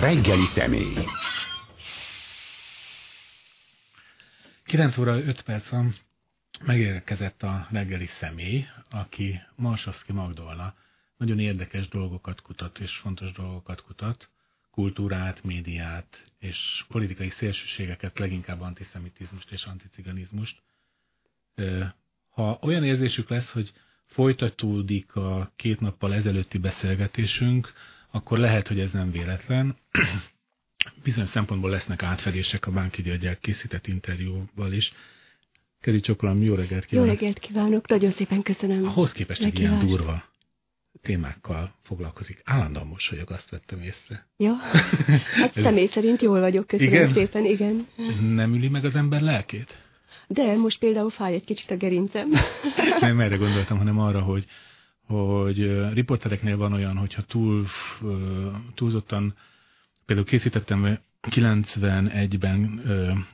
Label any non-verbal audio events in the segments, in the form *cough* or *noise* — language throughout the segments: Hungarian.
Reggeli személy. 9 óra 5 perc van, megérkezett a reggeli személy, aki Marsovszki Magdolna nagyon érdekes dolgokat kutat és fontos dolgokat kutat, kultúrát, médiát és politikai szélsőségeket, leginkább antiszemitizmust és anticiganizmust. Ha olyan érzésük lesz, hogy folytatódik a két nappal ezelőtti beszélgetésünk, akkor lehet, hogy ez nem véletlen. *clears throat* Bizonyos szempontból lesznek átfedések a Bánki Györgyel készített interjúval is. Keri Csoklam, jó reggelt kívánok! Jó reggelt kívánok, nagyon szépen köszönöm. Ahhoz képest egy ilyen durva témákkal foglalkozik. Állandóan mosolyog, azt vettem észre. Ja, *laughs* hát személy szerint jól vagyok, köszönöm igen? szépen, igen. Nem üli meg az ember lelkét? De most például fáj egy kicsit a gerincem. Nem erre gondoltam, hanem arra, hogy, hogy riportereknél van olyan, hogyha túl, túlzottan, például készítettem 91-ben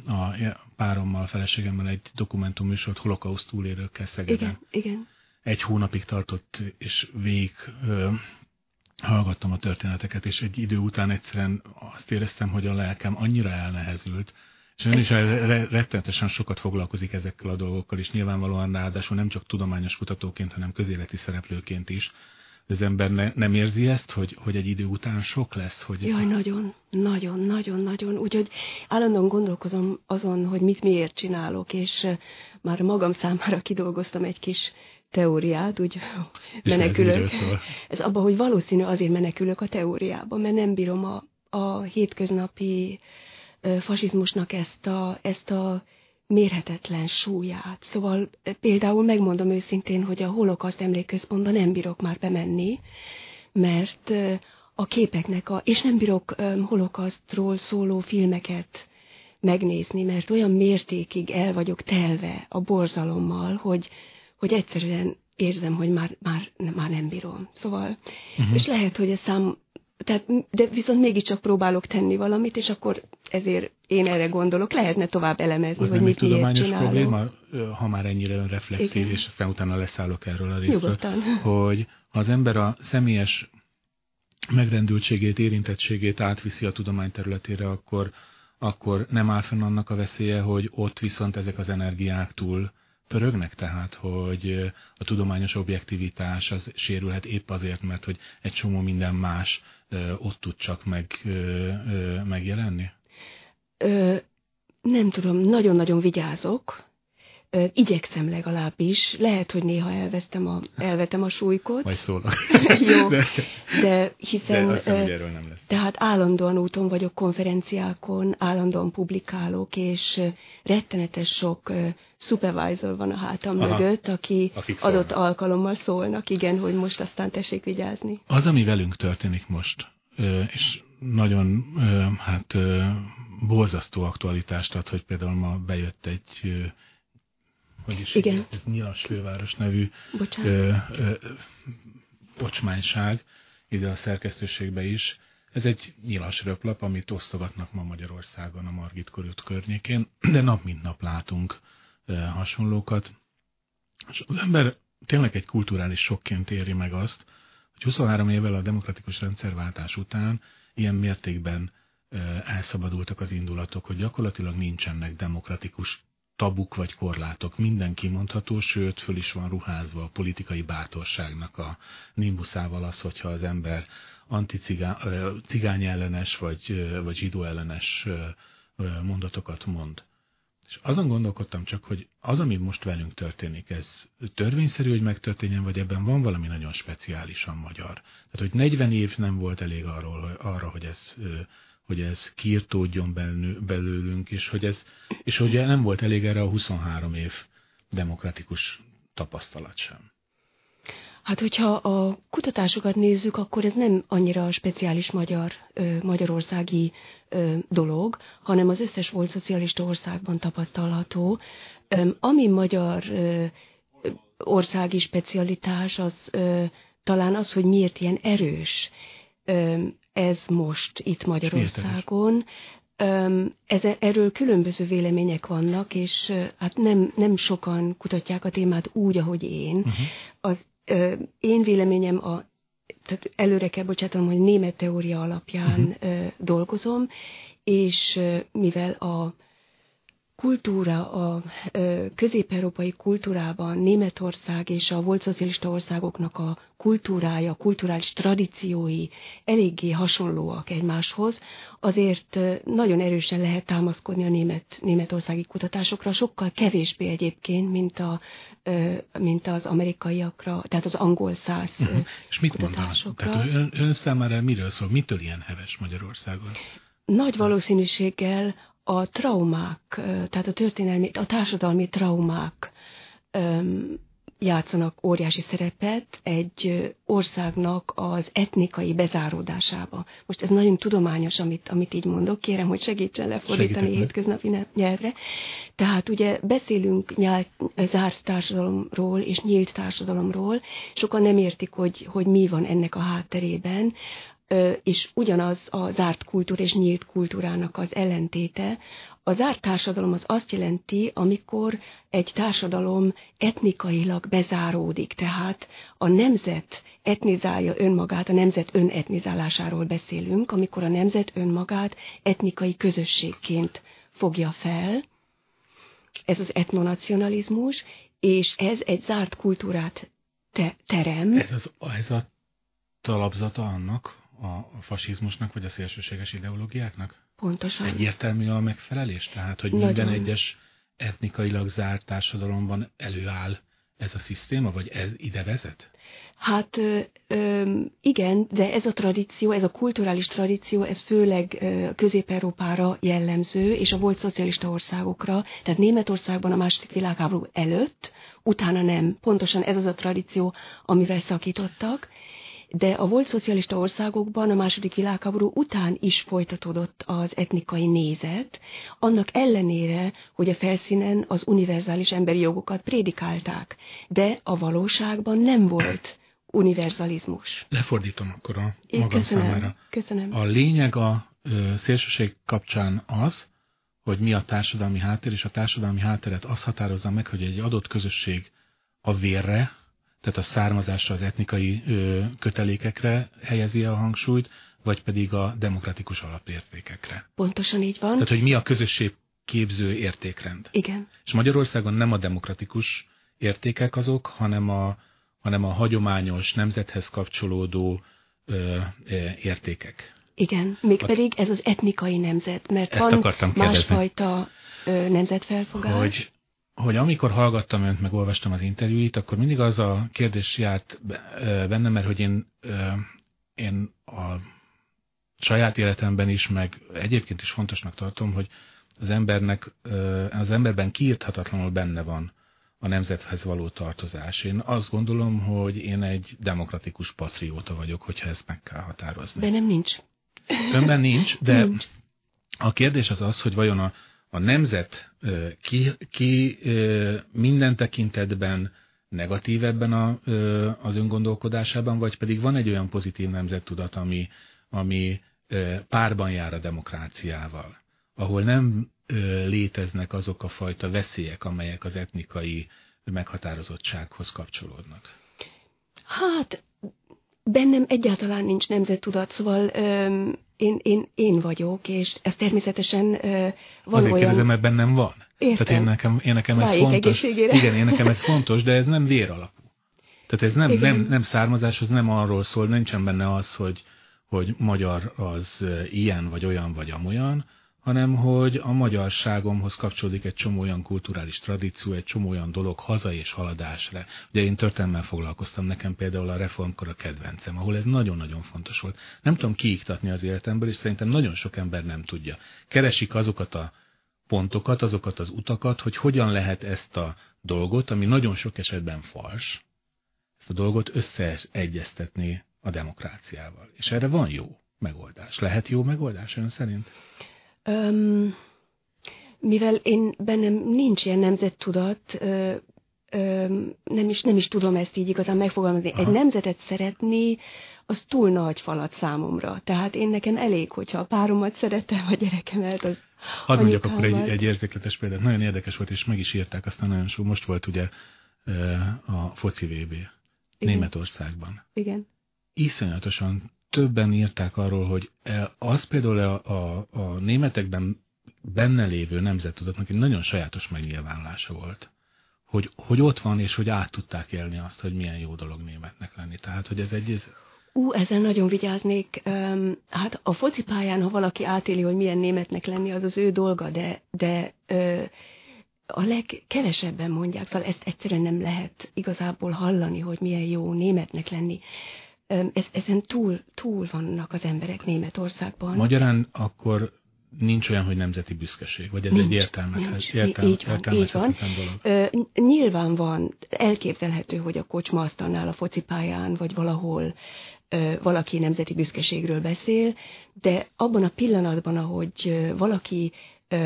a párommal, feleségemmel egy dokumentumműsort holokauszt túlélőkkel Szegeden. Igen, igen. Egy hónapig tartott, és végig hallgattam a történeteket, és egy idő után egyszerűen azt éreztem, hogy a lelkem annyira elnehezült, és ön is rettenetesen sokat foglalkozik ezekkel a dolgokkal, és nyilvánvalóan ráadásul nem csak tudományos kutatóként, hanem közéleti szereplőként is. Az ember ne, nem érzi ezt, hogy, hogy egy idő után sok lesz? Hogy... Jaj, nagyon, nagyon, nagyon, nagyon. Úgyhogy állandóan gondolkozom azon, hogy mit miért csinálok, és már magam számára kidolgoztam egy kis teóriát, úgy és menekülök. Ez, ez abban, hogy valószínű azért menekülök a teóriába, mert nem bírom a, a hétköznapi fasizmusnak ezt a, ezt a mérhetetlen súlyát. Szóval például megmondom őszintén, hogy a holokaszt emlékközpontba nem bírok már bemenni, mert a képeknek, a, és nem bírok holokasztról szóló filmeket megnézni, mert olyan mértékig el vagyok telve a borzalommal, hogy, hogy egyszerűen érzem, hogy már, már, már nem bírom. Szóval, uh-huh. és lehet, hogy ez szám, tehát, de viszont mégiscsak próbálok tenni valamit, és akkor ezért én erre gondolok. Lehetne tovább elemezni, Az hogy mit miért csinálom. probléma, ha már ennyire önreflexív, Igen. és aztán utána leszállok erről a részről, Nyugodtan. hogy ha az ember a személyes megrendültségét, érintettségét átviszi a tudomány területére, akkor, akkor nem áll fenn annak a veszélye, hogy ott viszont ezek az energiák túl pörögnek tehát, hogy a tudományos objektivitás az sérülhet épp azért, mert hogy egy csomó minden más ott tud csak meg, megjelenni? Ö, nem tudom, nagyon-nagyon vigyázok, igyekszem legalábbis. Lehet, hogy néha elvesztem a, elvetem a súlykot. Majd szólok. *laughs* Jó, de, de hiszen... De azt hiszem, erről nem lesz. Tehát állandóan úton vagyok konferenciákon, állandóan publikálok, és rettenetes sok supervisor van a hátam Aha, mögött, aki adott alkalommal szólnak, igen, hogy most aztán tessék vigyázni. Az, ami velünk történik most, és nagyon hát borzasztó aktualitást ad, hogy például ma bejött egy hogy is Igen. ez Nyilas főváros nevű ö, ö, ocsmányság ide a szerkesztőségbe is. Ez egy nyilas röplap, amit osztogatnak ma Magyarországon a Margit körült környékén, de nap mint nap látunk ö, hasonlókat. És az ember tényleg egy kulturális sokként éri meg azt, hogy 23 évvel a demokratikus rendszerváltás után ilyen mértékben elszabadultak az indulatok, hogy gyakorlatilag nincsenek demokratikus tabuk vagy korlátok. Minden kimondható, sőt, föl is van ruházva a politikai bátorságnak a nimbuszával az, hogyha az ember anticigány ellenes vagy, vagy zsidó ellenes mondatokat mond. És azon gondolkodtam csak, hogy az, ami most velünk történik, ez törvényszerű, hogy megtörténjen, vagy ebben van valami nagyon speciálisan magyar. Tehát, hogy 40 év nem volt elég arról, arra, hogy ez hogy ez kiirtódjon belőlünk, és hogy, ez, és hogy nem volt elég erre a 23 év demokratikus tapasztalat sem. Hát, hogyha a kutatásokat nézzük, akkor ez nem annyira speciális magyar, magyarországi dolog, hanem az összes volt szocialista országban tapasztalható. Ami magyar országi specialitás, az talán az, hogy miért ilyen erős ez most itt Magyarországon. Ez, erről különböző vélemények vannak, és hát nem, nem sokan kutatják a témát úgy, ahogy én. Uh-huh. Az, én véleményem a tehát előre kell bocsátanom, hogy német teória alapján uh-huh. dolgozom, és mivel a kultúra, a közép-európai kultúrában Németország és a volt szocialista országoknak a kultúrája, kulturális tradíciói eléggé hasonlóak egymáshoz, azért nagyon erősen lehet támaszkodni a német, németországi kutatásokra, sokkal kevésbé egyébként, mint, a, mint az amerikaiakra, tehát az angol száz uh-huh. És mit mondanak? Tehát ön, ön számára miről szól? Mitől ilyen heves Magyarországon? Nagy valószínűséggel a traumák, tehát a történelmi, a társadalmi traumák játszanak óriási szerepet egy országnak az etnikai bezáródásába. Most ez nagyon tudományos, amit, amit így mondok, kérem, hogy segítsen lefordítani hétköznapi nyelvre. Tehát ugye beszélünk nyált, zárt társadalomról és nyílt társadalomról, sokan nem értik, hogy, hogy mi van ennek a hátterében és ugyanaz a zárt kultúra és nyílt kultúrának az ellentéte. A zárt társadalom az azt jelenti, amikor egy társadalom etnikailag bezáródik, tehát a nemzet etnizálja önmagát, a nemzet önetnizálásáról beszélünk, amikor a nemzet önmagát etnikai közösségként fogja fel. Ez az etnonacionalizmus, és ez egy zárt kultúrát te- terem. Ez, az, ez a talapzata annak, a fasizmusnak, vagy a szélsőséges ideológiáknak? Pontosan. Egyértelmű a megfelelés? Tehát, hogy Nagyon. minden egyes etnikailag zárt társadalomban előáll ez a szisztéma, vagy ez ide vezet? Hát ö, ö, igen, de ez a tradíció, ez a kulturális tradíció, ez főleg Közép-Európára jellemző, és a volt szocialista országokra, tehát Németországban a második világháború előtt, utána nem. Pontosan ez az a tradíció, amivel szakítottak, de a volt szocialista országokban a második világháború után is folytatódott az etnikai nézet, annak ellenére, hogy a felszínen az univerzális emberi jogokat prédikálták, de a valóságban nem volt univerzalizmus. Lefordítom akkor a magam köszönöm, számára. Köszönöm. A lényeg a szélsőség kapcsán az, hogy mi a társadalmi háttér, és a társadalmi hátteret az határozza meg, hogy egy adott közösség a vérre, tehát a származásra, az etnikai kötelékekre helyezi a hangsúlyt, vagy pedig a demokratikus alapértékekre. Pontosan így van. Tehát, hogy mi a közösség képző értékrend. Igen. És Magyarországon nem a demokratikus értékek azok, hanem a, hanem a hagyományos, nemzethez kapcsolódó ö, értékek. Igen, mégpedig ez az etnikai nemzet, mert Ezt van másfajta ö, nemzetfelfogás. Hogy hogy amikor hallgattam önt, meg olvastam az interjúit, akkor mindig az a kérdés járt bennem, mert hogy én, én a saját életemben is, meg egyébként is fontosnak tartom, hogy az embernek, az emberben kiírthatatlanul benne van a nemzethez való tartozás. Én azt gondolom, hogy én egy demokratikus patrióta vagyok, hogyha ezt meg kell határozni. De nem nincs. Önben nincs, de nincs. a kérdés az az, hogy vajon a, a nemzet ki, ki minden tekintetben negatív ebben a, az öngondolkodásában, vagy pedig van egy olyan pozitív nemzettudat, ami, ami párban jár a demokráciával, ahol nem léteznek azok a fajta veszélyek, amelyek az etnikai meghatározottsághoz kapcsolódnak. Hát bennem egyáltalán nincs nemzettudat, szóval öm, én, én, én vagyok, és ez természetesen ö, van Azért olyan... kérdezem, mert bennem van. Értem. Tehát én nekem, én nekem ez fontos. Igen, én nekem ez fontos, de ez nem vér alapú. Tehát ez nem, nem, nem származás, az nem arról szól, nincsen benne az, hogy, hogy magyar az ilyen, vagy olyan, vagy amolyan, hanem hogy a magyarságomhoz kapcsolódik egy csomó olyan kulturális tradíció, egy csomó olyan dolog haza és haladásra. Ugye én történelmmel foglalkoztam, nekem például a reformkor a kedvencem, ahol ez nagyon-nagyon fontos volt. Nem tudom kiiktatni az életemből, és szerintem nagyon sok ember nem tudja. Keresik azokat a pontokat, azokat az utakat, hogy hogyan lehet ezt a dolgot, ami nagyon sok esetben fals, ezt a dolgot összeegyeztetni a demokráciával. És erre van jó megoldás. Lehet jó megoldás ön szerint? Öm, mivel én bennem nincs ilyen nemzettudat, ö, ö, nem, is, nem is tudom ezt így igazán megfogalmazni. Aha. Egy nemzetet szeretni, az túl nagy falat számomra. Tehát én nekem elég, hogyha a páromat szeretem, a gyerekemet, az Hadd mondjak akkor egy, egy érzékletes példát. Nagyon érdekes volt, és meg is írták, aztán nagyon sok. Most volt ugye a foci VB Németországban. Igen. iszonyatosan többen írták arról, hogy az például a, a, a németekben benne lévő nemzettudatnak egy nagyon sajátos megnyilvánulása volt. Hogy, hogy ott van, és hogy át tudták élni azt, hogy milyen jó dolog németnek lenni. Tehát, hogy ez egy... Ez... Ú, ezzel nagyon vigyáznék. Hát a focipályán, ha valaki átéli, hogy milyen németnek lenni, az az ő dolga, de, de a legkevesebben mondják, szóval ezt egyszerűen nem lehet igazából hallani, hogy milyen jó németnek lenni. Ez, ezen túl, túl vannak az emberek Németországban. Magyarán akkor nincs olyan, hogy nemzeti büszkeség, vagy ez nincs, egy értelmethez, értelme, így van, így van. dolog? Ö, nyilván van, elképzelhető, hogy a kocsma asztalnál a focipályán, vagy valahol ö, valaki nemzeti büszkeségről beszél, de abban a pillanatban, ahogy valaki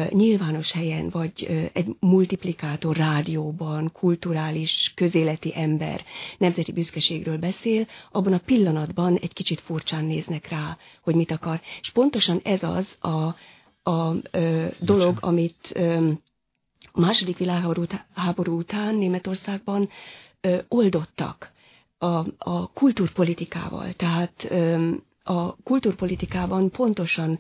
nyilvános helyen, vagy egy multiplikátor rádióban, kulturális, közéleti ember nemzeti büszkeségről beszél, abban a pillanatban egy kicsit furcsán néznek rá, hogy mit akar. És pontosan ez az a, a ö, dolog, amit ö, második világháború után Németországban ö, oldottak a, a kultúrpolitikával. Tehát ö, a kultúrpolitikában pontosan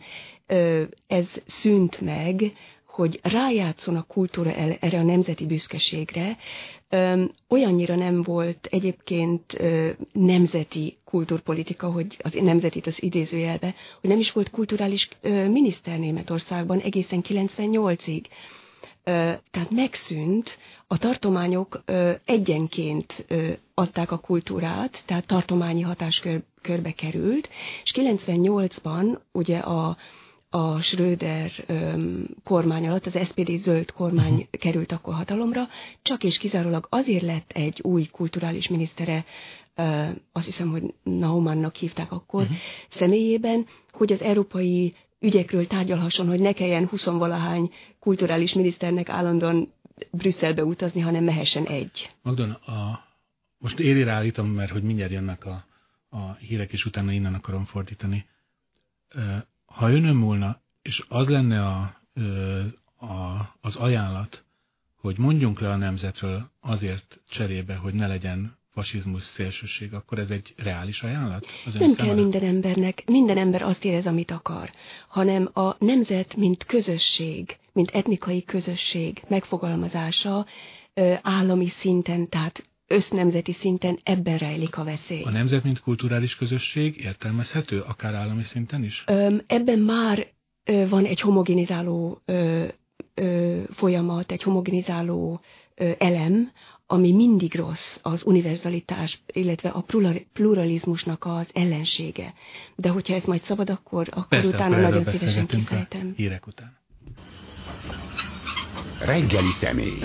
ez szűnt meg, hogy rájátszon a kultúra erre a nemzeti büszkeségre, olyannyira nem volt egyébként nemzeti kultúrpolitika, hogy az nemzetit az idézőjelbe, hogy nem is volt kulturális miniszter Németországban egészen 98-ig. Tehát megszűnt, a tartományok egyenként adták a kultúrát, tehát tartományi hatáskörbe került, és 98-ban ugye a a Schröder öm, kormány alatt, az SPD zöld kormány uh-huh. került akkor hatalomra, csak és kizárólag azért lett egy új kulturális minisztere, ö, azt hiszem, hogy Naumannak hívták akkor, uh-huh. személyében, hogy az európai ügyekről tárgyalhasson, hogy ne kelljen huszonvalahány kulturális miniszternek állandóan Brüsszelbe utazni, hanem mehessen egy. Magdon, a, most élére állítom, mert hogy mindjárt jönnek a, a hírek, és utána innen akarom fordítani ha önöm múlna, és az lenne a, a, az ajánlat, hogy mondjunk le a nemzetről azért cserébe, hogy ne legyen fasizmus szélsőség, akkor ez egy reális ajánlat? Az Nem kell minden embernek, minden ember azt érez, amit akar, hanem a nemzet, mint közösség, mint etnikai közösség megfogalmazása állami szinten, tehát össznemzeti szinten ebben rejlik a veszély. A nemzet, mint kulturális közösség értelmezhető, akár állami szinten is? Ebben már van egy homogenizáló folyamat, egy homogenizáló elem, ami mindig rossz, az univerzalitás, illetve a pluralizmusnak az ellensége. De hogyha ez majd szabad, akkor, akkor Persze, utána akkor nagyon szívesen kifejtem. Hírek után. Reggeli személy.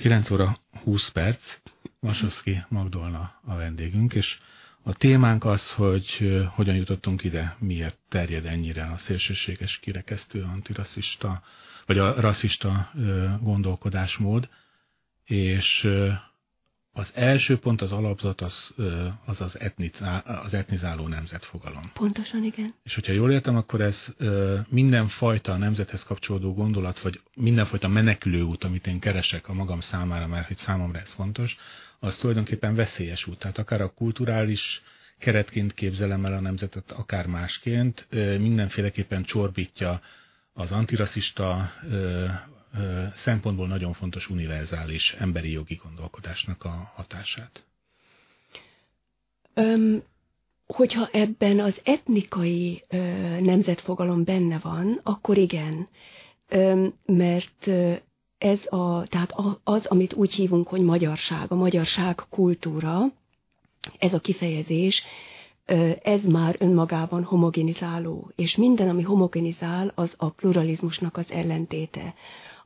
9 óra 20 perc, Vasoszki Magdolna a vendégünk, és a témánk az, hogy hogyan jutottunk ide, miért terjed ennyire a szélsőséges, kirekesztő, antirasszista, vagy a rasszista gondolkodásmód, és az első pont, az alapzat az az, az, etnizál, az etnizáló nemzetfogalom. Pontosan, igen. És hogyha jól értem, akkor ez mindenfajta nemzethez kapcsolódó gondolat, vagy mindenfajta menekülő út, amit én keresek a magam számára, mert hogy számomra ez fontos, az tulajdonképpen veszélyes út. Tehát akár a kulturális keretként képzelem el a nemzetet, akár másként, mindenféleképpen csorbítja az antirasszista szempontból nagyon fontos univerzális emberi jogi gondolkodásnak a hatását? Öm, hogyha ebben az etnikai ö, nemzetfogalom benne van, akkor igen, öm, mert ez a, tehát az, amit úgy hívunk, hogy magyarság, a magyarság kultúra, ez a kifejezés, ez már önmagában homogenizáló, és minden, ami homogenizál, az a pluralizmusnak az ellentéte.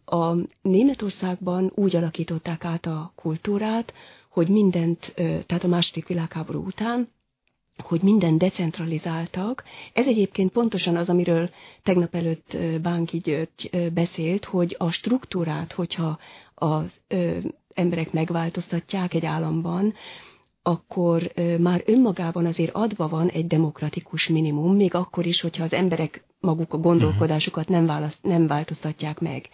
A Németországban úgy alakították át a kultúrát, hogy mindent, tehát a második világháború után, hogy minden decentralizáltak. Ez egyébként pontosan az, amiről tegnap előtt Bánki György beszélt, hogy a struktúrát, hogyha az emberek megváltoztatják egy államban, akkor már önmagában azért adva van egy demokratikus minimum, még akkor is, hogyha az emberek maguk a gondolkodásukat nem, választ, nem változtatják meg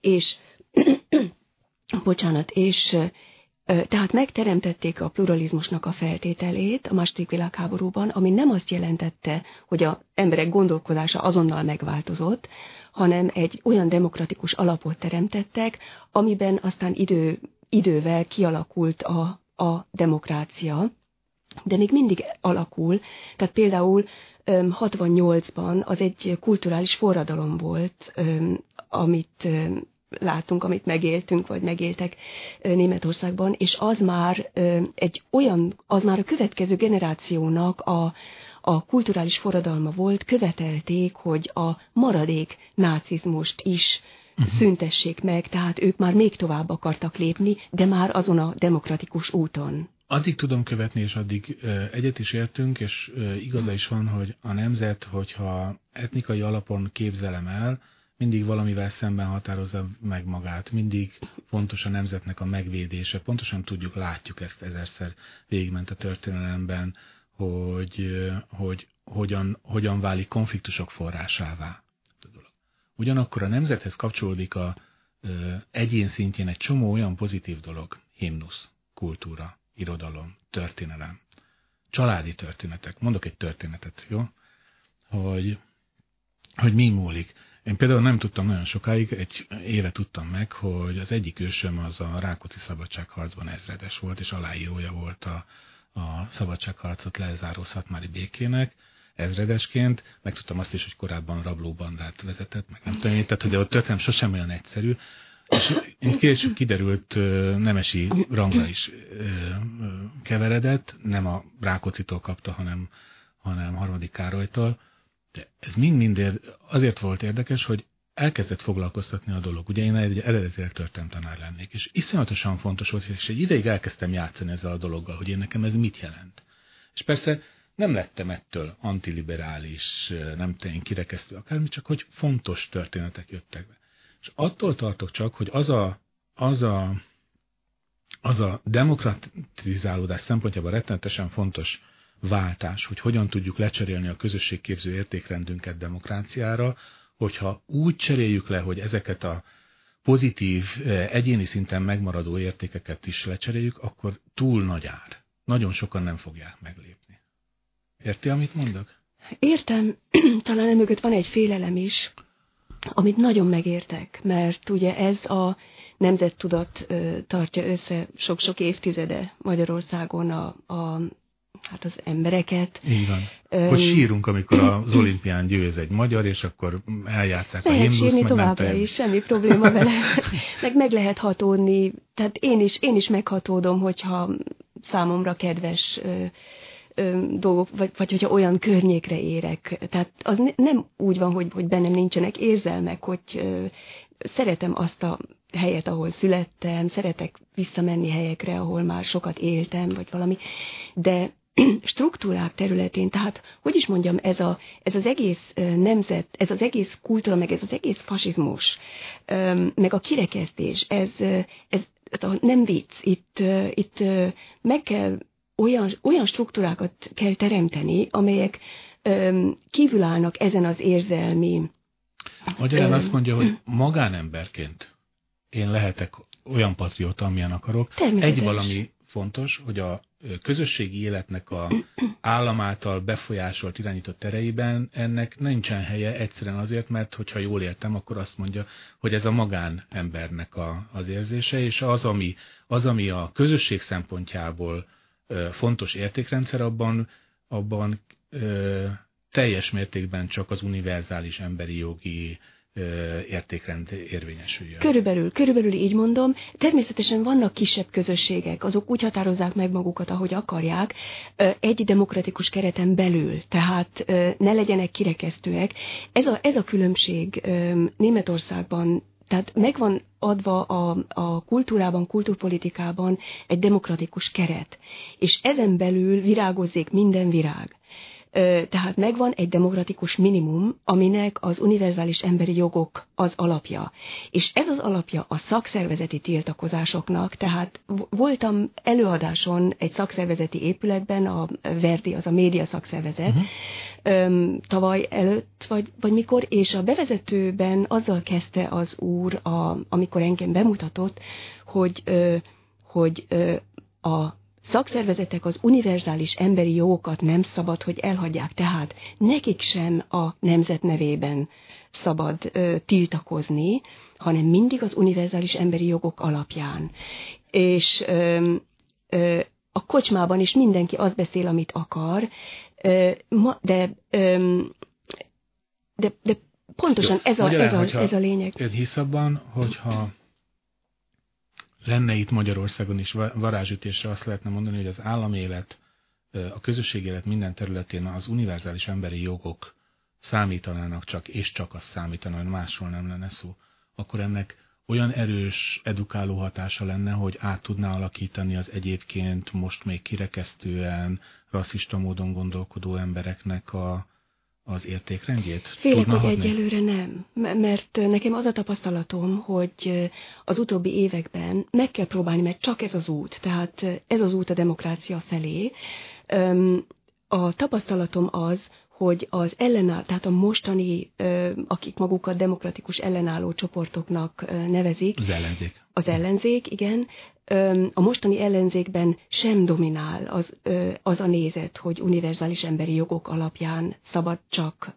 és *clears throat* bocsánat, és Tehát megteremtették a pluralizmusnak a feltételét a második világháborúban, ami nem azt jelentette, hogy az emberek gondolkodása azonnal megváltozott, hanem egy olyan demokratikus alapot teremtettek, amiben aztán idő, idővel kialakult a, a demokrácia, de még mindig alakul. Tehát például 68-ban az egy kulturális forradalom volt, amit látunk, amit megéltünk, vagy megéltek Németországban, és az már egy olyan, az már a következő generációnak a, a kulturális forradalma volt, követelték, hogy a maradék nácizmust is uh-huh. szüntessék meg, tehát ők már még tovább akartak lépni, de már azon a demokratikus úton. Addig tudom követni, és addig egyet is értünk, és igaza is van, hogy a nemzet, hogyha etnikai alapon képzelem el, mindig valamivel szemben határozza meg magát, mindig fontos a nemzetnek a megvédése, pontosan tudjuk, látjuk ezt ezerszer végigment a történelemben, hogy, hogy hogyan, hogyan válik konfliktusok forrásává. Ugyanakkor a nemzethez kapcsolódik a ö, egyén szintjén egy csomó olyan pozitív dolog, himnusz, kultúra, irodalom, történelem, családi történetek. Mondok egy történetet, jó? Hogy, hogy mi múlik. Én például nem tudtam nagyon sokáig, egy éve tudtam meg, hogy az egyik ősöm az a Rákóczi szabadságharcban ezredes volt, és aláírója volt a, a szabadságharcot lezáró szatmári békének, ezredesként, megtudtam azt is, hogy korábban rablóbandát vezetett, meg nem tudom, tehát hogy a történet sosem olyan egyszerű, és később kiderült, nemesi rangra is keveredett, nem a Rákócitól kapta, hanem, hanem harmadik Károlytól. De ez mind-mind azért volt érdekes, hogy elkezdett foglalkoztatni a dolog. Ugye én egy eredetileg tanár lennék, és iszonyatosan fontos volt, és egy ideig elkezdtem játszani ezzel a dologgal, hogy én nekem ez mit jelent. És persze nem lettem ettől antiliberális, nem tény kirekesztő akármi, csak hogy fontos történetek jöttek be. És attól tartok csak, hogy az a, az a, az a demokratizálódás szempontjából rettenetesen fontos váltás, hogy hogyan tudjuk lecserélni a közösségképző értékrendünket demokráciára, hogyha úgy cseréljük le, hogy ezeket a pozitív, eh, egyéni szinten megmaradó értékeket is lecseréljük, akkor túl nagy ár. Nagyon sokan nem fogják meglépni. Érti, amit mondok? Értem. *clears throat* Talán emögött van egy félelem is, amit nagyon megértek, mert ugye ez a nemzettudat tartja össze sok-sok évtizede Magyarországon a, a hát az embereket. Így van. Hogy sírunk, amikor az olimpián győz egy magyar, és akkor eljátszák lehet a himnusz, sírni továbbra is, semmi probléma *laughs* vele. meg meg lehet hatódni. Tehát én is, én is meghatódom, hogyha számomra kedves dolgok, vagy, vagy hogyha olyan környékre érek. Tehát az ne, nem úgy van, hogy, hogy bennem nincsenek érzelmek, hogy ö, szeretem azt a helyet, ahol születtem, szeretek visszamenni helyekre, ahol már sokat éltem, vagy valami, de *clears throat* struktúrák területén, tehát hogy is mondjam, ez, a, ez az egész nemzet, ez az egész kultúra, meg ez az egész fasizmus, meg a kirekesztés, ez, ez nem vicc, itt, itt meg kell olyan, olyan struktúrákat kell teremteni, amelyek kívülállnak ezen az érzelmi... Magyarán azt mondja, hogy *clears throat* magánemberként én lehetek olyan patrióta, amilyen akarok. Egy valami fontos, hogy a közösségi életnek a állam által befolyásolt, irányított tereiben ennek nincsen helye egyszerűen azért, mert hogyha jól értem, akkor azt mondja, hogy ez a magánembernek a, az érzése, és az ami, az, ami a közösség szempontjából fontos értékrendszer, abban, abban ö, teljes mértékben csak az univerzális emberi jogi értékrend érvényesüljön. Körülbelül, körülbelül így mondom. Természetesen vannak kisebb közösségek, azok úgy határozzák meg magukat, ahogy akarják, egy demokratikus kereten belül, tehát ne legyenek kirekesztőek. Ez a, ez a különbség Németországban tehát megvan adva a, a kultúrában, kultúrpolitikában egy demokratikus keret, és ezen belül virágozzék minden virág. Tehát megvan egy demokratikus minimum, aminek az univerzális emberi jogok az alapja. És ez az alapja a szakszervezeti tiltakozásoknak, tehát voltam előadáson egy szakszervezeti épületben, a Verdi, az a média szakszervezet, uh-huh. tavaly előtt, vagy, vagy mikor, és a bevezetőben azzal kezdte az úr, a, amikor engem bemutatott, hogy hogy a szakszervezetek az univerzális emberi jogokat nem szabad, hogy elhagyják, tehát nekik sem a nemzet nevében szabad ö, tiltakozni, hanem mindig az univerzális emberi jogok alapján. És ö, ö, a kocsmában is mindenki azt beszél, amit akar, ö, ma, de, ö, de, de pontosan Jó, ez, a, ez, a, ez a lényeg. Ön hisz abban, hogyha lenne itt Magyarországon is varázsütésre azt lehetne mondani, hogy az államélet, a közösség élet minden területén az univerzális emberi jogok számítanának csak, és csak az számítana, hogy másról nem lenne szó, akkor ennek olyan erős edukáló hatása lenne, hogy át tudná alakítani az egyébként most még kirekesztően, rasszista módon gondolkodó embereknek a, az értékrendjét? Félek, hogy hadni? egyelőre nem, mert nekem az a tapasztalatom, hogy az utóbbi években meg kell próbálni, mert csak ez az út, tehát ez az út a demokrácia felé. A tapasztalatom az, hogy az ellenáll, tehát a mostani, akik magukat demokratikus ellenálló csoportoknak nevezik. Az ellenzék. Az ellenzék, igen a mostani ellenzékben sem dominál az, az a nézet, hogy univerzális emberi jogok alapján szabad csak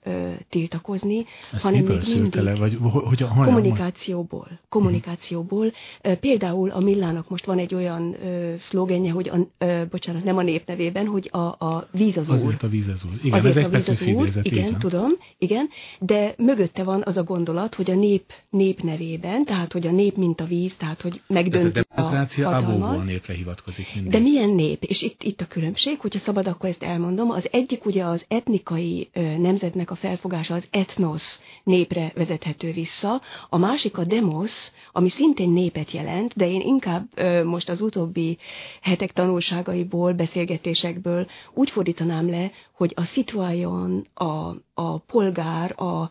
tiltakozni, Ezt hanem még mindig le, vagy, hogy, hogy, kommunikációból. Kommunikációból. Például a Millának most van egy olyan szlogenje, hogy a, bocsánat, nem a nép nevében, hogy a, a víz az úr. Azért a víz az úr. Igen, Azért ez egy víz az úr, idézet, igen, tudom, igen, de mögötte van az a gondolat, hogy a nép nép nevében, tehát hogy a nép mint a víz, tehát hogy megdönti a, a hatalmat. népre hivatkozik mindig. De milyen nép? És itt, itt a különbség, hogyha szabad, akkor ezt elmondom. Az egyik ugye az etnikai nemzetnek a felfogása az etnos népre vezethető vissza, a másik a demos, ami szintén népet jelent, de én inkább most az utóbbi hetek tanulságaiból, beszélgetésekből úgy fordítanám le, hogy a szituájon, a, a polgár, a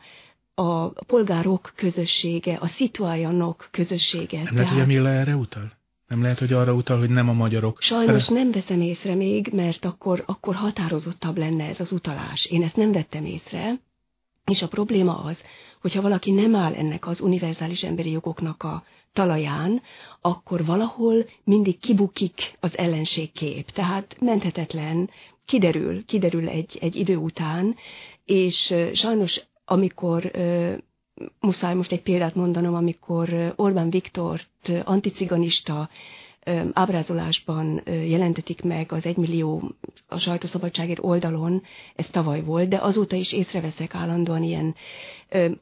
a polgárok közössége, a szituájanok közössége. Nem lehet, hogy a Milla erre utal? Nem lehet, hogy arra utal, hogy nem a magyarok. Sajnos nem veszem észre még, mert akkor, akkor határozottabb lenne ez az utalás. Én ezt nem vettem észre, és a probléma az, hogyha valaki nem áll ennek az univerzális emberi jogoknak a talaján, akkor valahol mindig kibukik az ellenségkép. Tehát menthetetlen, kiderül, kiderül egy, egy idő után, és sajnos amikor muszáj most egy példát mondanom, amikor Orbán Viktort anticiganista ábrázolásban jelentetik meg az egymillió a sajtószabadságért oldalon, ez tavaly volt, de azóta is észreveszek állandóan ilyen,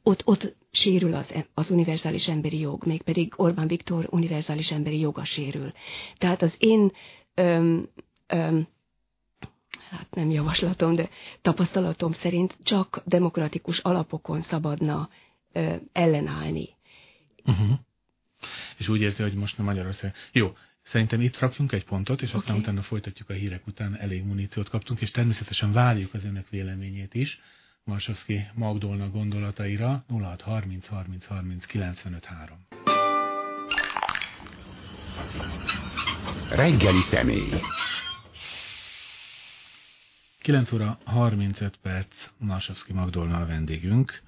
ott, ott sérül az, az univerzális emberi jog, mégpedig Orbán Viktor univerzális emberi joga sérül. Tehát az én öm, öm, hát nem javaslatom, de tapasztalatom szerint csak demokratikus alapokon szabadna ö, ellenállni. Uh-huh. És úgy érzi, hogy most a Magyarország... Jó, szerintem itt rakjunk egy pontot, és aztán okay. utána folytatjuk a hírek után, elég muníciót kaptunk, és természetesen várjuk az önök véleményét is. Marsovszki Magdolna gondolataira 06 30 30 30 95 3. Reggeli személy. 9 óra 35 perc, Marsovszki Magdolna a vendégünk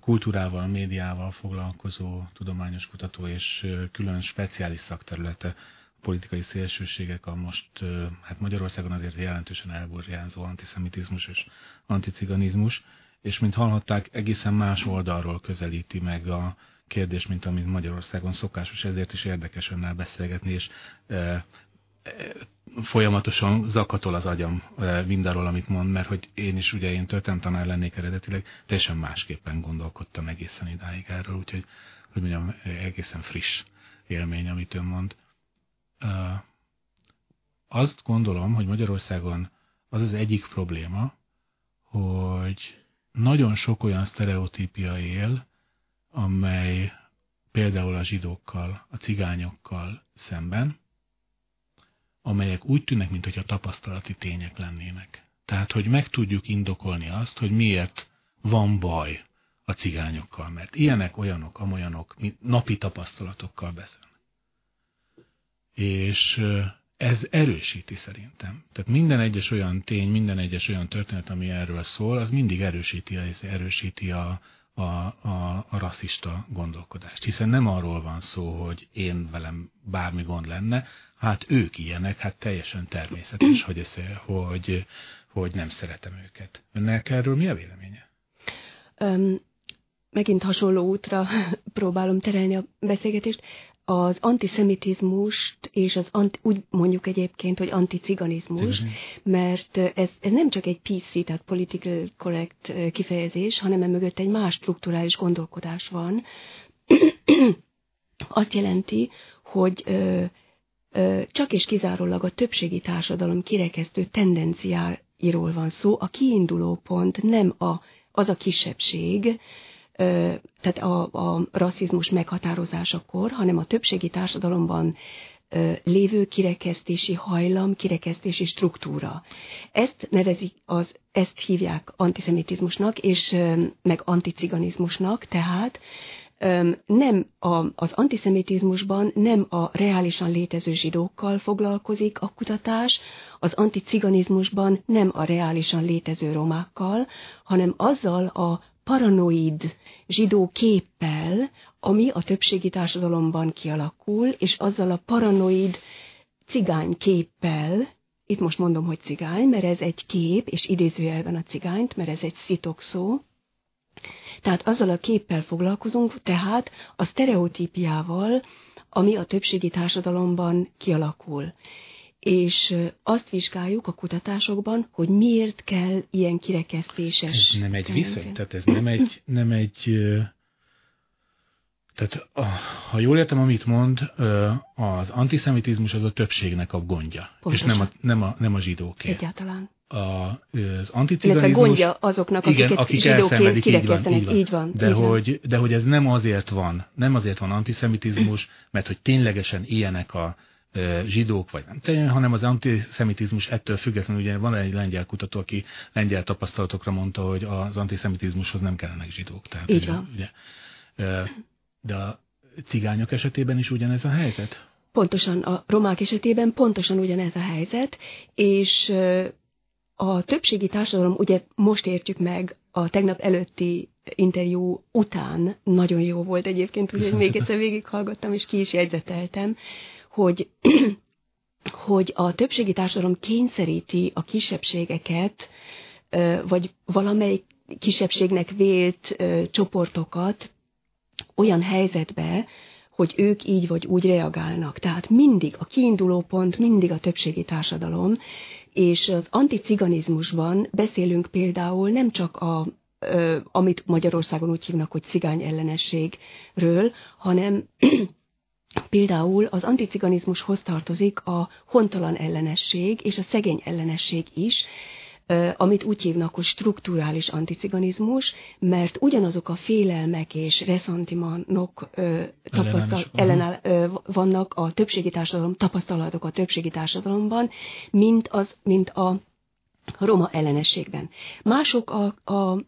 kultúrával, médiával foglalkozó tudományos kutató és külön speciális szakterülete politikai szélsőségek, a most hát Magyarországon azért jelentősen elburjánzó antiszemitizmus és anticiganizmus, és mint hallhatták, egészen más oldalról közelíti meg a kérdés, mint amit Magyarországon szokásos, ezért is érdekes önnel beszélgetni, és folyamatosan zakatol az agyam mindarról, amit mond, mert hogy én is ugye én tanár lennék eredetileg, teljesen másképpen gondolkodtam egészen idáig erről, úgyhogy, hogy mondjam, egészen friss élmény, amit ön mond. Azt gondolom, hogy Magyarországon az az egyik probléma, hogy nagyon sok olyan sztereotípia él, amely például a zsidókkal, a cigányokkal szemben, amelyek úgy tűnnek, mintha tapasztalati tények lennének. Tehát, hogy meg tudjuk indokolni azt, hogy miért van baj a cigányokkal, mert ilyenek, olyanok, amolyanok, mint napi tapasztalatokkal beszél. És ez erősíti szerintem. Tehát minden egyes olyan tény, minden egyes olyan történet, ami erről szól, az mindig erősíti, erősíti a, a, a, a rasszista gondolkodást. Hiszen nem arról van szó, hogy én velem bármi gond lenne, hát ők ilyenek, hát teljesen természetes, hogy, ez, hogy, hogy nem szeretem őket. Önnek erről mi a véleménye? Um, megint hasonló útra *laughs* próbálom terelni a beszélgetést az antiszemitizmust és az anti, úgy mondjuk egyébként, hogy anticiganizmus, mert ez, ez nem csak egy PC, tehát political correct kifejezés, hanem emögött egy más strukturális gondolkodás van. *clears throat* Azt jelenti, hogy ö, ö, csak és kizárólag a többségi társadalom kirekesztő tendenciáiról van szó. A kiinduló pont nem a, az a kisebbség, tehát a, a rasszizmus meghatározásakor, hanem a többségi társadalomban lévő kirekesztési hajlam, kirekesztési struktúra. Ezt nevezik, az, ezt hívják antiszemitizmusnak, és meg anticiganizmusnak, tehát nem a, az antiszemitizmusban nem a reálisan létező zsidókkal foglalkozik a kutatás, az anticiganizmusban nem a reálisan létező romákkal, hanem azzal a paranoid zsidó képpel, ami a többségi társadalomban kialakul, és azzal a paranoid cigány képpel, itt most mondom, hogy cigány, mert ez egy kép, és idézőjelben a cigányt, mert ez egy szitokszó. Tehát azzal a képpel foglalkozunk, tehát a sztereotípiával, ami a többségi társadalomban kialakul és azt vizsgáljuk a kutatásokban, hogy miért kell ilyen kirekesztéses. Ez nem egy viszony, tehát ez nem egy, nem egy tehát ha jól értem, amit mond, az antiszemitizmus az a többségnek a gondja, Pontosan. és nem a, nem a, nem a zsidóké. Egyáltalán. A, az anticiganizmus... gondja azoknak, akiket igen, akik zsidóként kirekesztenek. Így van, így van. De, így van. Hogy, de hogy ez nem azért van, nem azért van antiszemitizmus, mert hogy ténylegesen ilyenek a, zsidók, vagy nem teljesen, hanem az antiszemitizmus ettől függetlenül, ugye van egy lengyel kutató, aki lengyel tapasztalatokra mondta, hogy az antiszemitizmushoz nem kellenek zsidók. Tehát, Így van. Ugye, de a cigányok esetében is ugyanez a helyzet? Pontosan, a romák esetében pontosan ugyanez a helyzet, és a többségi társadalom, ugye most értjük meg a tegnap előtti interjú után, nagyon jó volt egyébként, hogy még egyszer végighallgattam, és ki is jegyzeteltem, hogy, *clears throat* hogy a többségi társadalom kényszeríti a kisebbségeket, vagy valamelyik kisebbségnek vélt csoportokat olyan helyzetbe, hogy ők így vagy úgy reagálnak. Tehát mindig a kiinduló pont mindig a többségi társadalom, és az anticiganizmusban beszélünk például nem csak a amit Magyarországon úgy hívnak, hogy cigány ellenességről, hanem Például az anticiganizmushoz tartozik a hontalan ellenesség és a szegény ellenesség is, amit úgy hívnak, hogy strukturális anticiganizmus, mert ugyanazok a félelmek és reszantimanok tapasztal, ellenáll, vannak a többségi társadalom, tapasztalatok a többségi társadalomban, mint, az, mint a roma ellenességben. Mások a, a, a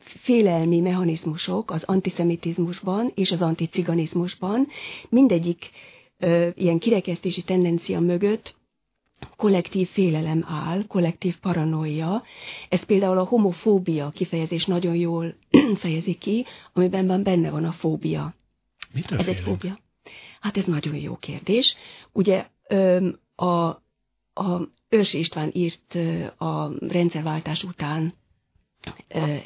félelmi mechanizmusok az antiszemitizmusban és az anticiganizmusban, mindegyik ö, ilyen kirekesztési tendencia mögött kollektív félelem áll, kollektív paranoia. Ez például a homofóbia kifejezés nagyon jól *clears throat* fejezi ki, amiben benne van a fóbia. Mitől ez félünk? egy fóbia. Hát ez nagyon jó kérdés. Ugye a, a Őrsi István írt a rendszerváltás után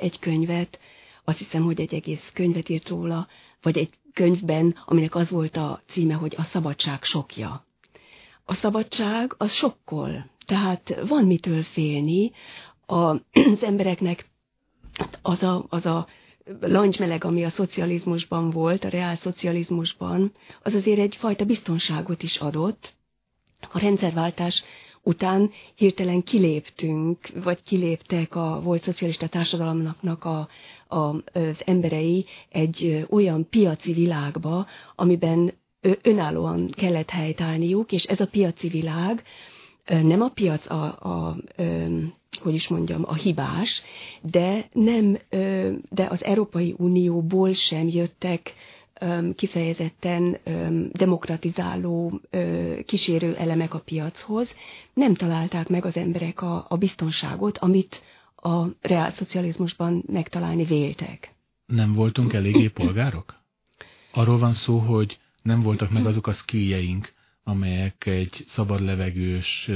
egy könyvet, azt hiszem, hogy egy egész könyvet írt róla, vagy egy könyvben, aminek az volt a címe, hogy a szabadság sokja. A szabadság az sokkol, tehát van mitől félni, az embereknek az a, az a langymeleg, ami a szocializmusban volt, a reál szocializmusban, az azért egyfajta biztonságot is adott. A rendszerváltás után hirtelen kiléptünk, vagy kiléptek a volt szocialista társadalomnak a, a, az emberei egy olyan piaci világba, amiben önállóan kellett helytállniuk, és ez a piaci világ nem a piac a, a, a hogy is mondjam, a hibás, de nem, de az Európai Unióból sem jöttek kifejezetten demokratizáló kísérő elemek a piachoz, nem találták meg az emberek a, a biztonságot, amit a reálszocializmusban megtalálni véltek. nem voltunk eléggé polgárok? Arról van szó, hogy nem voltak meg azok a szkíjeink, amelyek egy szabad levegős,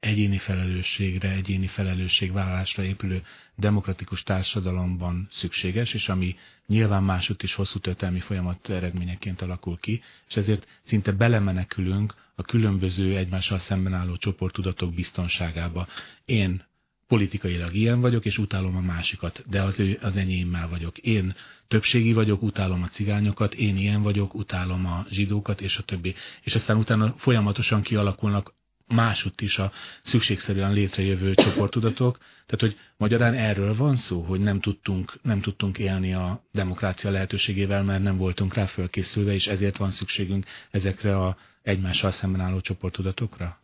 egyéni felelősségre, egyéni felelősségvállalásra épülő demokratikus társadalomban szükséges, és ami nyilván másút is hosszú történelmi folyamat eredményeként alakul ki, és ezért szinte belemenekülünk a különböző egymással szemben álló csoporttudatok biztonságába. Én politikailag ilyen vagyok, és utálom a másikat, de az, ő, az enyémmel vagyok. Én többségi vagyok, utálom a cigányokat, én ilyen vagyok, utálom a zsidókat, és a többi. És aztán utána folyamatosan kialakulnak másutt is a szükségszerűen létrejövő csoporttudatok. Tehát, hogy magyarán erről van szó, hogy nem tudtunk, nem tudtunk élni a demokrácia lehetőségével, mert nem voltunk rá fölkészülve, és ezért van szükségünk ezekre a egymással szemben álló csoporttudatokra?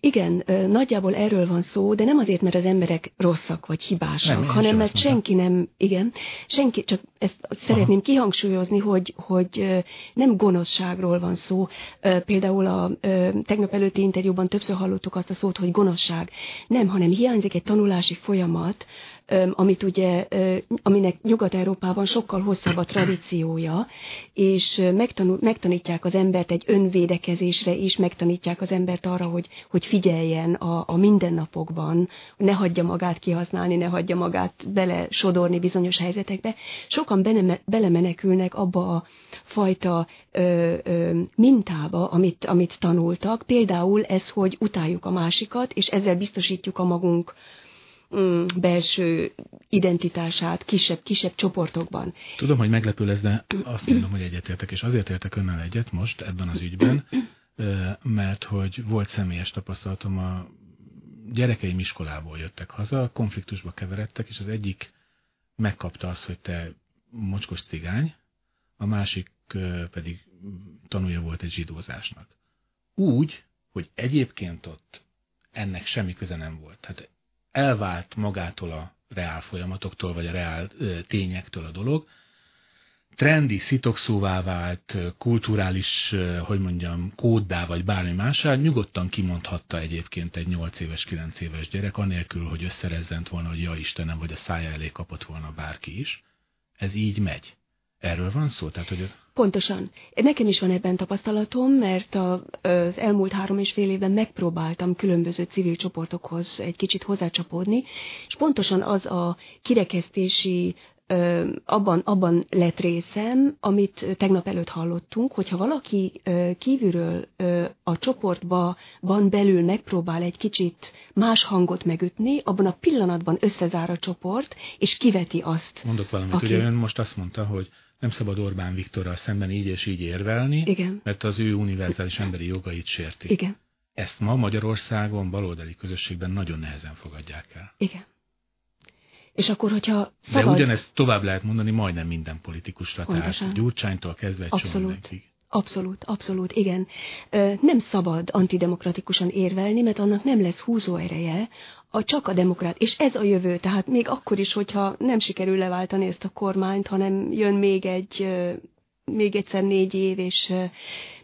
Igen, nagyjából erről van szó, de nem azért, mert az emberek rosszak vagy hibásak, nem, hanem mert senki nem, igen, senki, csak ezt szeretném Aha. kihangsúlyozni, hogy, hogy nem gonoszságról van szó. Például a tegnap előtti interjúban többször hallottuk azt a szót, hogy gonoszság. Nem, hanem hiányzik egy tanulási folyamat, amit ugye, aminek Nyugat-Európában sokkal hosszabb a tradíciója, és megtanul, megtanítják az embert egy önvédekezésre is, megtanítják az embert arra, hogy, hogy figyeljen a, a mindennapokban, ne hagyja magát kihasználni, ne hagyja magát bele sodorni bizonyos helyzetekbe. Sokan bele, belemenekülnek abba a fajta ö, ö, mintába, amit, amit tanultak. Például ez, hogy utáljuk a másikat, és ezzel biztosítjuk a magunk belső identitását kisebb, kisebb csoportokban. Tudom, hogy meglepő lesz, de azt mondom, hogy egyetértek, és azért értek önnel egyet most ebben az ügyben, mert hogy volt személyes tapasztalatom, a gyerekeim iskolából jöttek haza, konfliktusba keveredtek, és az egyik megkapta azt, hogy te mocskos cigány, a másik pedig tanulja volt egy zsidózásnak. Úgy, hogy egyébként ott ennek semmi köze nem volt. Tehát elvált magától a reál folyamatoktól, vagy a reál tényektől a dolog, trendi, szitokszóvá vált, kulturális, hogy mondjam, kóddá, vagy bármi másá, nyugodtan kimondhatta egyébként egy 8 éves, 9 éves gyerek, anélkül, hogy összerezzent volna, hogy ja Istenem, vagy a szája elé kapott volna bárki is. Ez így megy. Erről van szó? Tehát, hogy Pontosan. Nekem is van ebben tapasztalatom, mert a, az elmúlt három és fél évben megpróbáltam különböző civil csoportokhoz egy kicsit hozzácsapódni, és pontosan az a kirekesztési abban, abban lett részem, amit tegnap előtt hallottunk, hogyha valaki kívülről a csoportban belül megpróbál egy kicsit más hangot megütni, abban a pillanatban összezár a csoport, és kiveti azt. Mondok valamit. Aki... Ugye ön most azt mondta, hogy nem szabad Orbán Viktorral szemben így és így érvelni, Igen. mert az ő univerzális emberi jogait sérti. Igen. Ezt ma Magyarországon baloldali közösségben nagyon nehezen fogadják el. Igen. És akkor, hogyha szabad... De ugyanezt tovább lehet mondani majdnem minden politikusra, Pontosan. tehát Gyurcsánytól kezdve egy Abszolút. Abszolút, abszolút, igen. Nem szabad antidemokratikusan érvelni, mert annak nem lesz húzó ereje, a, csak a demokrát, és ez a jövő, tehát még akkor is, hogyha nem sikerül leváltani ezt a kormányt, hanem jön még egy, még egyszer négy év, és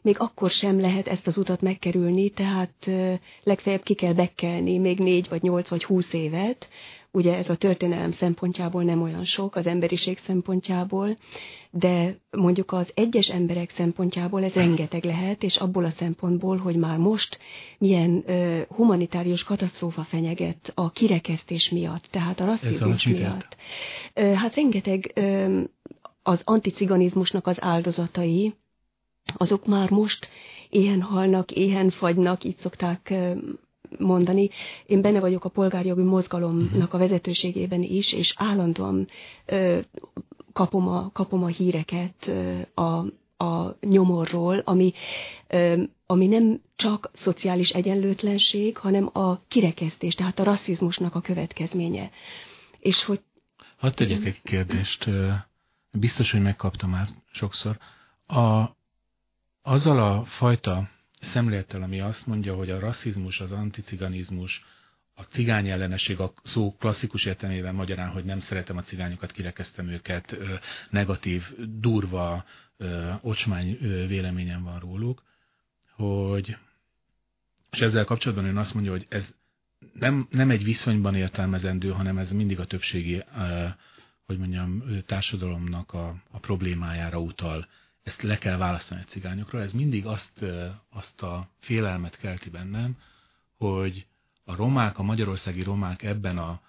még akkor sem lehet ezt az utat megkerülni, tehát legfeljebb ki kell bekkelni még négy, vagy nyolc, vagy húsz évet, Ugye ez a történelem szempontjából nem olyan sok, az emberiség szempontjából, de mondjuk az egyes emberek szempontjából ez rengeteg lehet, és abból a szempontból, hogy már most milyen ö, humanitárius katasztrófa fenyeget a kirekesztés miatt, tehát a rasszizmus miatt. Ö, hát rengeteg ö, az anticiganizmusnak az áldozatai, azok már most éhen halnak, éhen fagynak, így szokták mondani. Én benne vagyok a polgárjogi mozgalomnak a vezetőségében is, és állandóan ö, kapom, a, kapom a híreket ö, a, a nyomorról, ami, ö, ami nem csak szociális egyenlőtlenség, hanem a kirekesztés, tehát a rasszizmusnak a következménye. És hogy... Hadd tegyek egy kérdést, biztos, hogy megkaptam már sokszor. A, azzal a fajta szemlélettel, ami azt mondja, hogy a rasszizmus, az anticiganizmus, a cigány ellenesség a szó klasszikus értelmében magyarán, hogy nem szeretem a cigányokat, kirekeztem őket, negatív, durva, ocsmány véleményem van róluk, hogy és ezzel kapcsolatban ön azt mondja, hogy ez nem, nem egy viszonyban értelmezendő, hanem ez mindig a többségi hogy mondjam, társadalomnak a, a problémájára utal, ezt le kell választani a cigányokról, ez mindig azt, azt a félelmet kelti bennem, hogy a romák, a magyarországi romák ebben a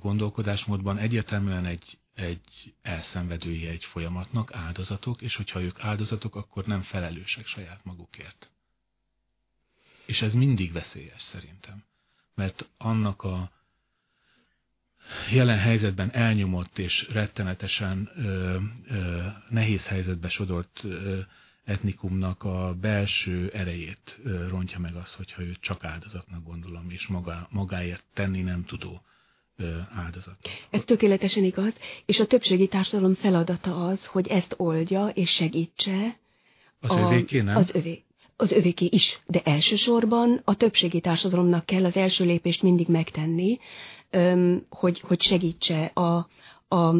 gondolkodásmódban egyértelműen egy, egy elszenvedői egy folyamatnak, áldozatok, és hogyha ők áldozatok, akkor nem felelősek saját magukért. És ez mindig veszélyes szerintem. Mert annak a jelen helyzetben elnyomott és rettenetesen ö, ö, nehéz helyzetbe sodort ö, etnikumnak a belső erejét ö, rontja meg az, hogyha ő csak áldozatnak gondolom, és maga, magáért tenni nem tudó áldozat. Ez tökéletesen igaz, és a többségi társadalom feladata az, hogy ezt oldja és segítse. Az a, övéké, nem? Az övé, az övéké is, de elsősorban a többségi társadalomnak kell az első lépést mindig megtenni, hogy, hogy segítse a, a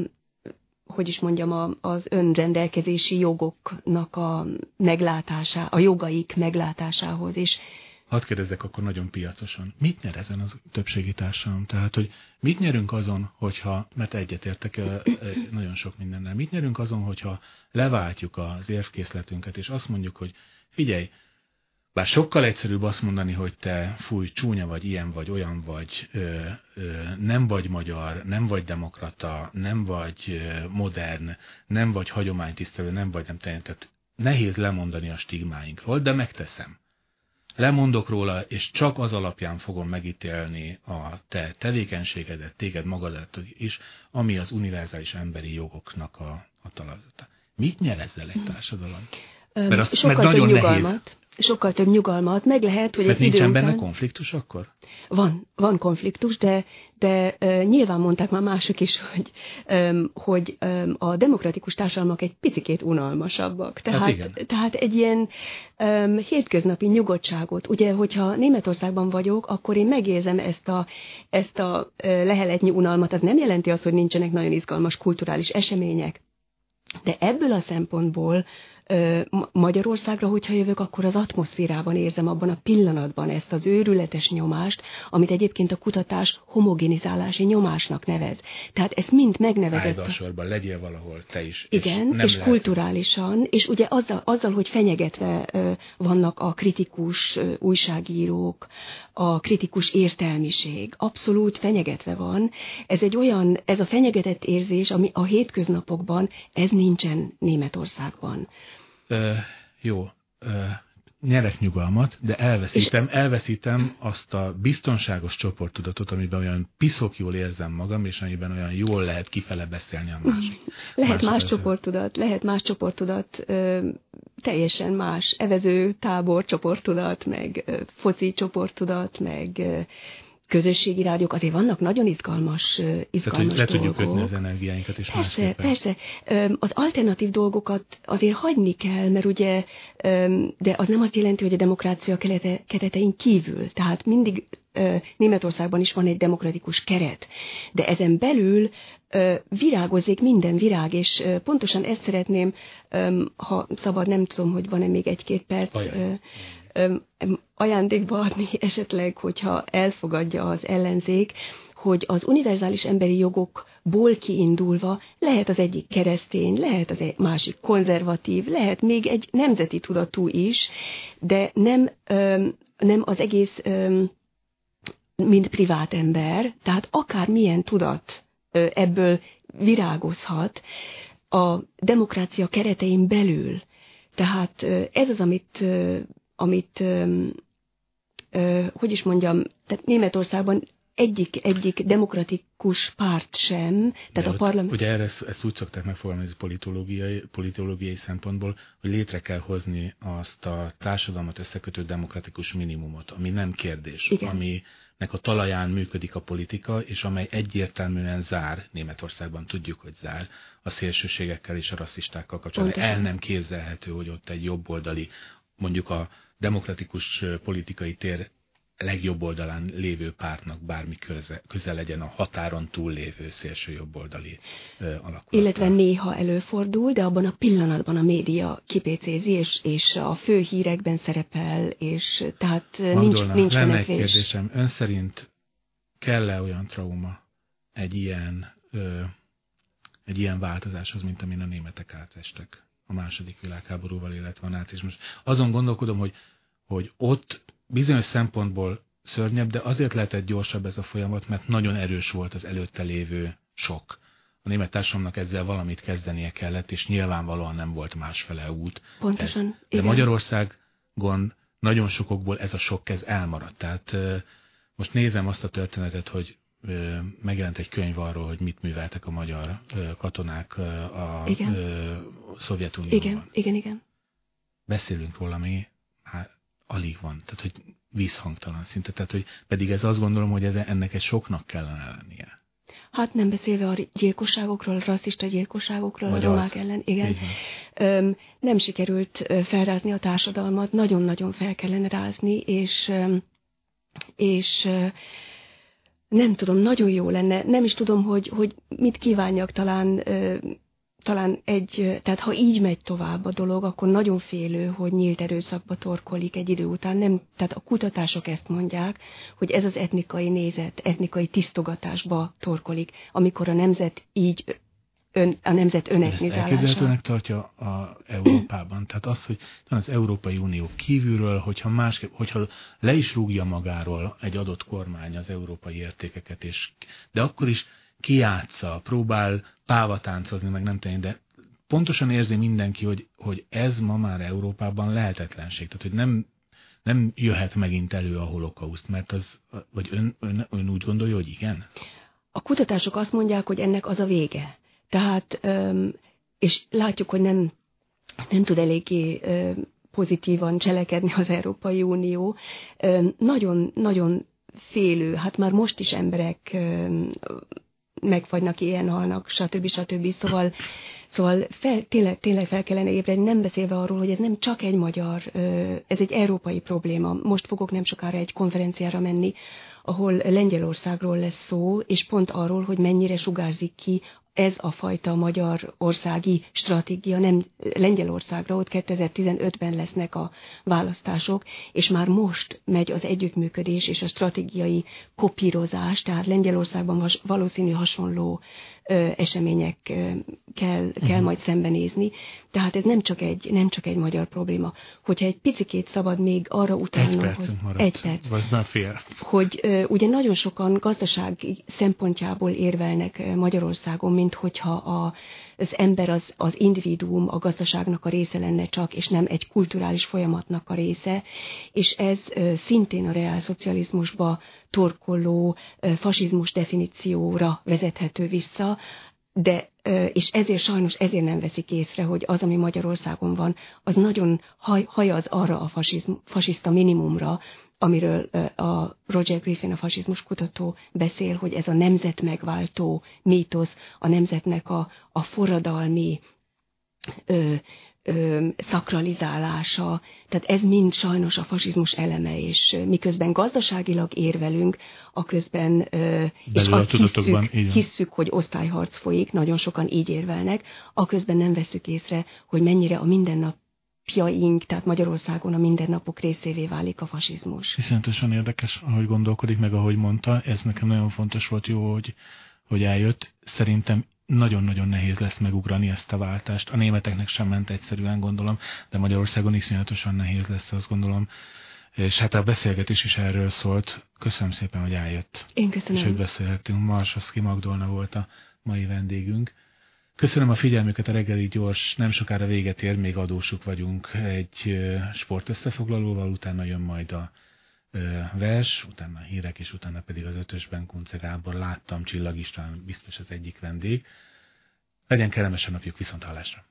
hogy is mondjam, a, az önrendelkezési jogoknak a meglátásá, a jogaik meglátásához, és Hadd kérdezzek akkor nagyon piacosan. Mit nyer ezen az többségi társadalom? Tehát, hogy mit nyerünk azon, hogyha, mert egyetértek nagyon sok mindennel, mit nyerünk azon, hogyha leváltjuk az érvkészletünket, és azt mondjuk, hogy figyelj, bár sokkal egyszerűbb azt mondani, hogy te fúj, csúnya vagy, ilyen vagy, olyan vagy, ö, ö, nem vagy magyar, nem vagy demokrata, nem vagy modern, nem vagy hagyománytisztelő, nem vagy nem teljesen. Tehát nehéz lemondani a stigmáinkról, de megteszem. Lemondok róla, és csak az alapján fogom megítélni a te tevékenységedet, téged magadat is, ami az univerzális emberi jogoknak a, a találata. Mit nyer ezzel egy társadalom? Mert, azt, mert nagyon nehéz sokkal több nyugalmat, meg lehet, hogy Mert egy nincsen benne konfliktus akkor? Van, van konfliktus, de, de uh, nyilván mondták már mások is, hogy, um, hogy um, a demokratikus társadalmak egy picikét unalmasabbak. Tehát, hát igen. tehát egy ilyen um, hétköznapi nyugodtságot. Ugye, hogyha Németországban vagyok, akkor én megérzem ezt a, ezt a uh, leheletnyi unalmat. Ez nem jelenti azt, hogy nincsenek nagyon izgalmas kulturális események. De ebből a szempontból Magyarországra, hogyha jövök, akkor az atmoszférában érzem abban a pillanatban ezt az őrületes nyomást, amit egyébként a kutatás homogenizálási nyomásnak nevez. Tehát ezt mind megnevezett. Állj sorban, legyél valahol te is. Igen, és, és lehet... kulturálisan, és ugye azzal, azzal, hogy fenyegetve vannak a kritikus újságírók, a kritikus értelmiség, abszolút fenyegetve van. Ez egy olyan, ez a fenyegetett érzés, ami a hétköznapokban, ez nincsen Németországban ö, jó, ö, nyerek nyugalmat, de elveszítem, elveszítem azt a biztonságos csoporttudatot, amiben olyan piszok jól érzem magam, és amiben olyan jól lehet kifele beszélni a másik. Lehet más, más csoporttudat, lehet más csoporttudat, ö, teljesen más evező tábor csoporttudat, meg ö, foci csoporttudat, meg ö, közösségi rádiók, azért vannak nagyon izgalmas, izgalmas Tehát, hogy le tudjuk kötni az energiáinkat is Persze, másképpen. persze. Az alternatív dolgokat azért hagyni kell, mert ugye, de az nem azt jelenti, hogy a demokrácia keretein kívül. Tehát mindig Németországban is van egy demokratikus keret, de ezen belül virágozik minden virág, és pontosan ezt szeretném, ha szabad, nem tudom, hogy van-e még egy-két perc, Ajaj ajándékba adni *laughs* esetleg, hogyha elfogadja az ellenzék, hogy az univerzális emberi jogokból kiindulva lehet az egyik keresztény, lehet az egy másik konzervatív, lehet még egy nemzeti tudatú is, de nem, nem az egész mint privát ember, tehát akár milyen tudat ebből virágozhat a demokrácia keretein belül. Tehát ez az, amit amit, hogy is mondjam, tehát Németországban egyik, egyik demokratikus párt sem, tehát De a parlament... Ugye erre ezt, ezt úgy szokták megfogalmazni politológiai, politológiai szempontból, hogy létre kell hozni azt a társadalmat összekötő demokratikus minimumot, ami nem kérdés, Igen. aminek a talaján működik a politika, és amely egyértelműen zár, Németországban tudjuk, hogy zár, a szélsőségekkel és a rasszistákkal kapcsolatban. El nem képzelhető, hogy ott egy jobboldali, mondjuk a demokratikus politikai tér legjobb oldalán lévő pártnak bármi köze, köze legyen a határon túl lévő szélső jobboldali alakulat. Illetve néha előfordul, de abban a pillanatban a média kipécézi, és, és a fő hírekben szerepel, és tehát Magdolna, nincs, nincs lenne egy kérdésem. Ön szerint kell-e olyan trauma egy ilyen ö, egy ilyen változáshoz, mint amin a németek átestek a második világháborúval, illetve a nácizmus. Azon gondolkodom, hogy, hogy ott bizonyos szempontból szörnyebb, de azért lehetett gyorsabb ez a folyamat, mert nagyon erős volt az előtte lévő sok. A német társadalomnak ezzel valamit kezdenie kellett, és nyilvánvalóan nem volt másfele út. Pontosan. Ez. De igen. Magyarországon nagyon sokokból ez a sok ez elmaradt. Tehát most nézem azt a történetet, hogy megjelent egy könyv arról, hogy mit műveltek a magyar katonák a igen. Szovjetunióban. Igen, igen, igen. Beszélünk róla, hát alig van. Tehát, hogy vízhangtalan szinte. Tehát, hogy pedig ez azt gondolom, hogy ez, ennek egy soknak kellene lennie. Hát nem beszélve a gyilkosságokról, rasszista gyilkosságokról, Vagy a romák az. ellen, igen. Öm, nem sikerült felrázni a társadalmat, nagyon-nagyon fel kellene rázni, és, és nem tudom, nagyon jó lenne, nem is tudom, hogy, hogy mit kívánjak talán talán egy, tehát ha így megy tovább a dolog, akkor nagyon félő, hogy nyílt erőszakba torkolik egy idő után. Nem, tehát a kutatások ezt mondják, hogy ez az etnikai nézet, etnikai tisztogatásba torkolik, amikor a nemzet így ön, a nemzet önetnizálása. Ezt elképzelhetőnek tartja a Európában. Tehát az, hogy az Európai Unió kívülről, hogyha, más, hogyha le is rúgja magáról egy adott kormány az európai értékeket, és, de akkor is kiátsza, próbál pávatáncozni, meg nem tenni, de pontosan érzi mindenki, hogy, hogy ez ma már Európában lehetetlenség. Tehát, hogy nem, nem jöhet megint elő a holokauszt, mert az, vagy ön, ön, ön úgy gondolja, hogy igen? A kutatások azt mondják, hogy ennek az a vége. Tehát, és látjuk, hogy nem, nem tud eléggé pozitívan cselekedni az Európai Unió. Nagyon, nagyon félő, hát már most is emberek megfagynak, ilyen halnak, stb. stb. Szóval, szóval fel, tényleg, tényleg fel kellene ébredni, nem beszélve arról, hogy ez nem csak egy magyar, ez egy európai probléma. Most fogok nem sokára egy konferenciára menni, ahol Lengyelországról lesz szó, és pont arról, hogy mennyire sugárzik ki ez a fajta magyar országi stratégia nem Lengyelországra, ott 2015-ben lesznek a választások, és már most megy az együttműködés és a stratégiai kopírozás, tehát Lengyelországban valószínű hasonló ö, eseményekkel kell uh-huh. majd szembenézni. Tehát ez nem csak, egy, nem csak egy magyar probléma. Hogyha egy picikét szabad még arra utalnom, egy hogy maradt, egy perc, vagy már fél. hogy ö, ugye nagyon sokan gazdasági szempontjából érvelnek Magyarországon, mint hogyha a, az ember az, az individuum a gazdaságnak a része lenne csak, és nem egy kulturális folyamatnak a része, és ez szintén a reálszocializmusba torkoló ö, fasizmus definícióra vezethető vissza, de és ezért sajnos ezért nem veszik észre, hogy az, ami Magyarországon van, az nagyon haj, hajaz arra a fasizm, fasiszta minimumra, amiről a Roger Griffin, a fasizmus kutató beszél, hogy ez a nemzet megváltó mítosz, a nemzetnek a, a forradalmi ö, ö, szakralizálása, tehát ez mind sajnos a fasizmus eleme, és miközben gazdaságilag érvelünk, a közben ö, és azt hisszük, hisszük, hogy osztályharc folyik, nagyon sokan így érvelnek, a közben nem veszük észre, hogy mennyire a mindennap napjaink, tehát Magyarországon a mindennapok részévé válik a fasizmus. Viszontosan érdekes, ahogy gondolkodik, meg ahogy mondta, ez nekem nagyon fontos volt, jó, hogy, hogy eljött. Szerintem nagyon-nagyon nehéz lesz megugrani ezt a váltást. A németeknek sem ment egyszerűen, gondolom, de Magyarországon iszonyatosan nehéz lesz, azt gondolom. És hát a beszélgetés is erről szólt. Köszönöm szépen, hogy eljött. Én köszönöm. És hogy beszélhettünk. Marsaszki Magdolna volt a mai vendégünk. Köszönöm a figyelmüket, a reggeli gyors, nem sokára véget ér, még adósuk vagyunk egy sportösszefoglalóval, utána jön majd a vers, utána a hírek, és utána pedig az ötösben Kunce Gábor. Láttam, Csillag István biztos az egyik vendég. Legyen kellemes a napjuk, viszont hallásra!